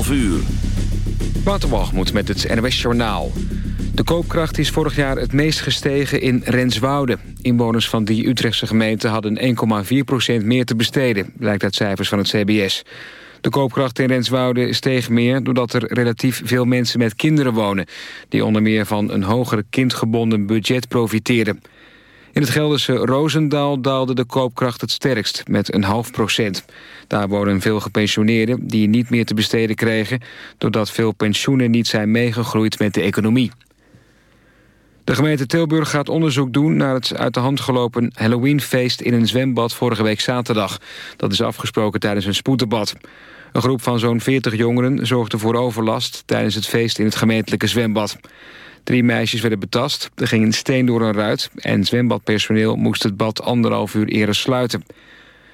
11 uur. moet met het NWS Journaal. De koopkracht is vorig jaar het meest gestegen in Renswoude. Inwoners van die Utrechtse gemeente hadden 1,4% meer te besteden... blijkt uit cijfers van het CBS. De koopkracht in Renswoude steeg meer doordat er relatief veel mensen met kinderen wonen... die onder meer van een hoger kindgebonden budget profiteren. In het Gelderse Roosendaal daalde de koopkracht het sterkst, met een half procent. Daar wonen veel gepensioneerden die niet meer te besteden kregen... doordat veel pensioenen niet zijn meegegroeid met de economie. De gemeente Tilburg gaat onderzoek doen naar het uit de hand gelopen Halloweenfeest in een zwembad vorige week zaterdag. Dat is afgesproken tijdens een spoeddebat. Een groep van zo'n 40 jongeren zorgde voor overlast tijdens het feest in het gemeentelijke zwembad. Drie meisjes werden betast, er ging een steen door een ruit... en zwembadpersoneel moest het bad anderhalf uur eerder sluiten.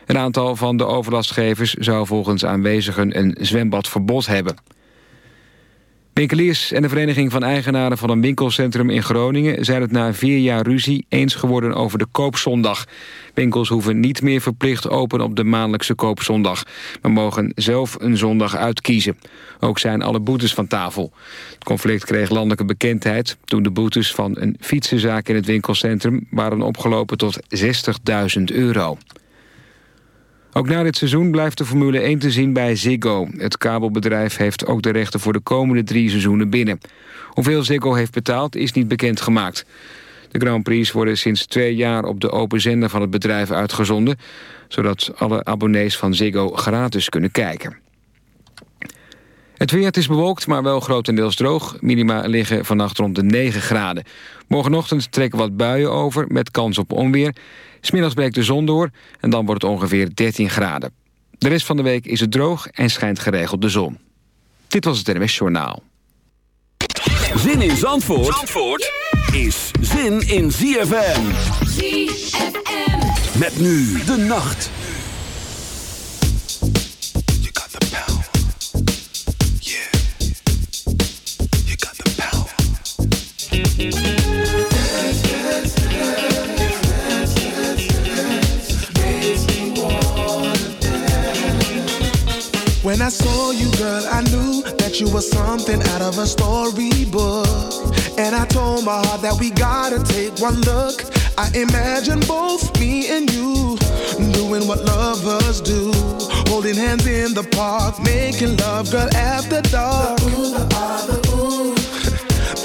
Een aantal van de overlastgevers zou volgens aanwezigen een zwembadverbod hebben. Winkeliers en de Vereniging van Eigenaren van een winkelcentrum in Groningen... zijn het na vier jaar ruzie eens geworden over de koopzondag. Winkels hoeven niet meer verplicht open op de maandelijkse koopzondag... maar mogen zelf een zondag uitkiezen. Ook zijn alle boetes van tafel. Het conflict kreeg landelijke bekendheid... toen de boetes van een fietsenzaak in het winkelcentrum... waren opgelopen tot 60.000 euro. Ook na dit seizoen blijft de Formule 1 te zien bij Ziggo. Het kabelbedrijf heeft ook de rechten voor de komende drie seizoenen binnen. Hoeveel Ziggo heeft betaald is niet bekendgemaakt. De Grand Prix worden sinds twee jaar op de open zender van het bedrijf uitgezonden... zodat alle abonnees van Ziggo gratis kunnen kijken. Het weer is bewolkt, maar wel grotendeels droog. Minima liggen vannacht rond de 9 graden. Morgenochtend trekken wat buien over met kans op onweer. Smiddags breekt de zon door en dan wordt het ongeveer 13 graden. De rest van de week is het droog en schijnt geregeld de zon. Dit was het NMS Journaal. Zin in Zandvoort, Zandvoort is zin in ZFM. ZFM. Met nu de nacht. When I saw you, girl, I knew that you were something out of a storybook. And I told my heart that we gotta take one look. I imagine both me and you doing what lovers do. Holding hands in the park, making love, girl, after dark. Ah.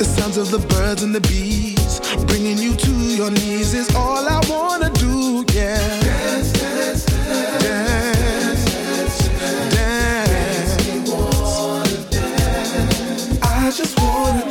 The sounds of the birds and the bees. Bringing you to your knees is all I wanna do, yeah. Dance, dance, dance. dance. dance, dance. dance. dance. I just wanna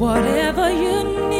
Whatever you need.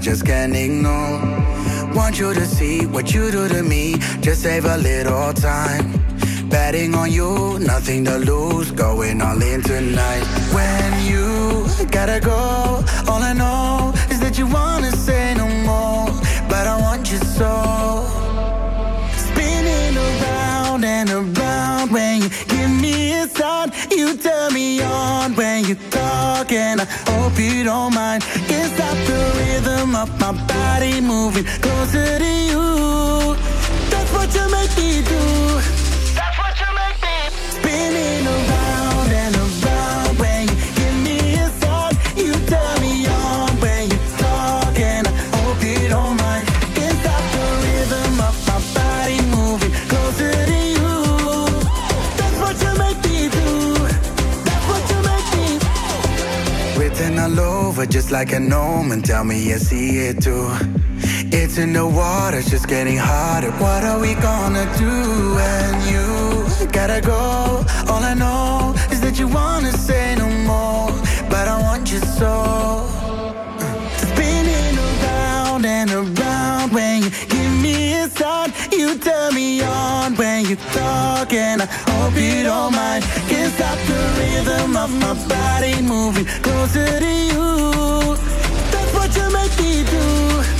just can't ignore. Want you to see what you do to me, just save a little time. Betting on you, nothing to lose, going all in tonight. When you gotta go, all I know is that you wanna say no more, but I want you so. You turn me on when you talk, and I hope you don't mind. Can't stop the rhythm of my body moving closer to you. That's what you make me do. Like an omen. Tell me you see it too. It's in the water, it's just getting hotter. What are we gonna do when you gotta go? All I know is that you wanna say no more, but I want you so. Spinning around and around when you give me a sign, you turn me on when you talk, and I hope you don't mind. Stop the rhythm of my body moving closer to you. That's what you make me do.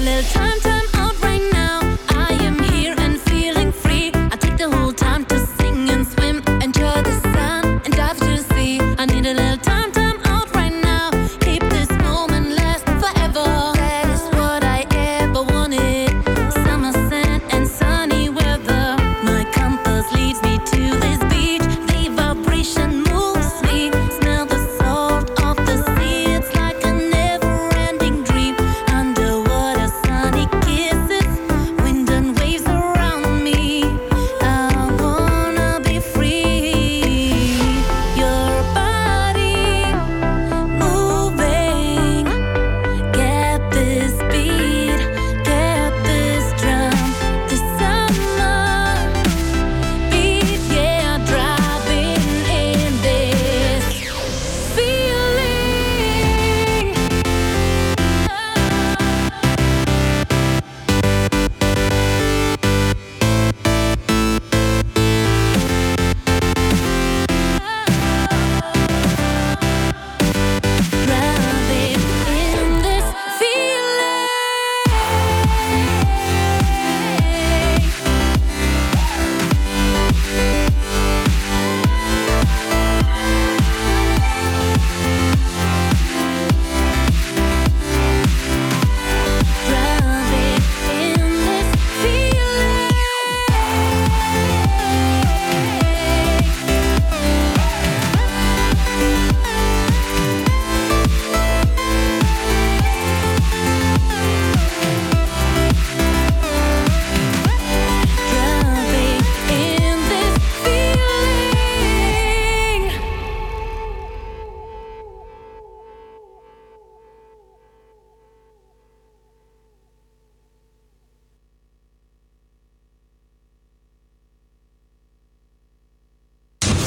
Little time,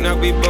knock me both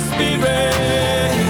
spirit.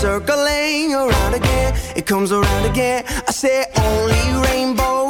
Circling around again. It comes around again. I say only rainbows